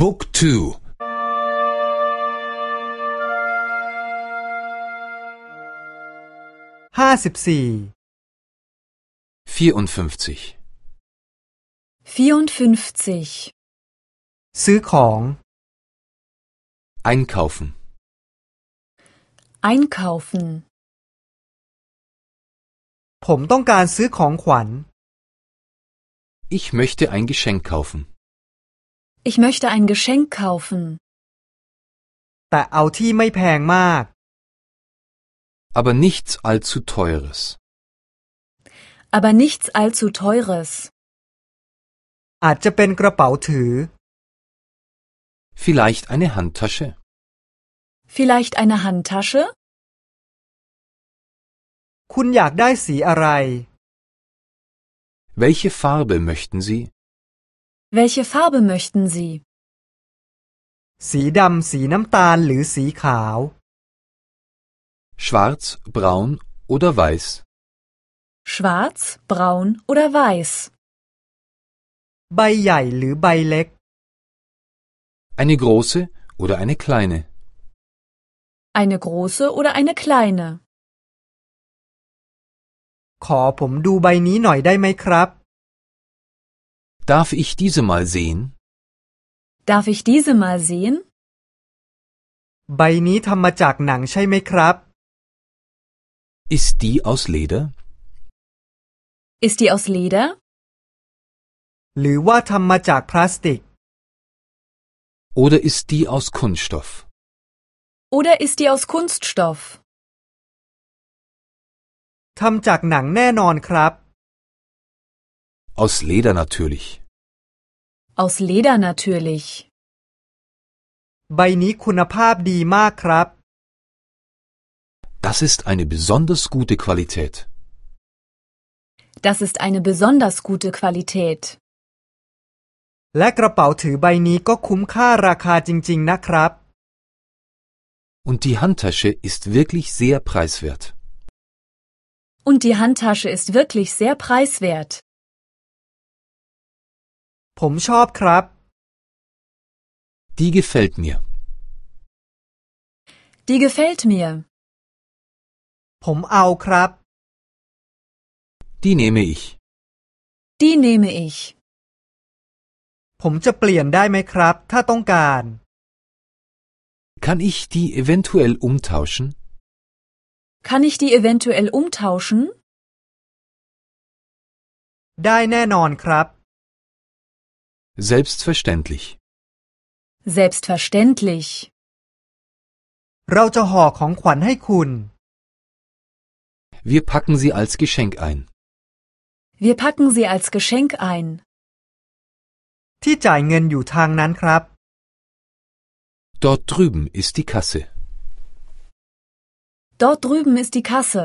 Book 2 ห้าสิบสี่ 54 54. ซื้อของ Einkaufen. Einkaufen. ผมต้องการซื้อของขวัญ Ich möchte ein Geschenk kaufen. Ich möchte ein Geschenk kaufen. แต่เอาที่ไม่แพงมาก Aber nichts allzu teures. Aber nichts allzu teures. อาจจะเป็นกระเป๋าถือ Vielleicht eine Handtasche. Vielleicht eine Handtasche? คุณอยากได้สีอะไร Welche Farbe möchten Sie? Welche Farbe möchten Sie? สีดำสีน้ำตาลหรือสีขาว Schwarz, braun oder weiß? Schwarz, braun oder weiß? ใบใหญ่หรือใบเล็ก Eine große oder eine kleine? Eine große oder eine kleine? ขอผมดูใบนี้หน่อยได้ไหมครับ Darf ich diese mal sehen? Darf ich diese mal sehen? ใบนี้ทำมาจากหนังใช่ไหมครับ Ist die aus Leder? Ist die aus Leder? หรือว่าทำมาจากพลาสติก Oder ist die aus Kunststoff? Oder ist die aus Kunststoff? ทำจากหนังแน่นอนครับ Aus Leder natürlich. Aus Leder natürlich. ใบนี้คุณภาพดีมากครับ Das ist eine besonders gute Qualität. Das ist eine besonders gute Qualität. และกระเป๋าถือใบนี้ก็คุ้มค่าราคาจริง ๆ นะครับ Und die Handtasche ist wirklich sehr preiswert. Und die Handtasche ist wirklich sehr preiswert. ผมชอบครับ Die gefällt mir. Die gefällt mir. ผมเอาครับ Die nehme ich. Die nehme ich. ผมจะเปลี่ยนได้ไหมครับ ถ้าต้องการ Kann ich die eventuell umtauschen? Kann ich die eventuell umtauschen? ได้แน่นอนครับ Selbstverständlich. Selbstverständlich. เราจะห่อของขวัญให้คุณ Wir packen sie als Geschenk ein. Wir packen sie als Geschenk ein. ที่จ่ายเงินอยู่ทางนั้นครับ Dort drüben ist die Kasse. Dort drüben ist die Kasse.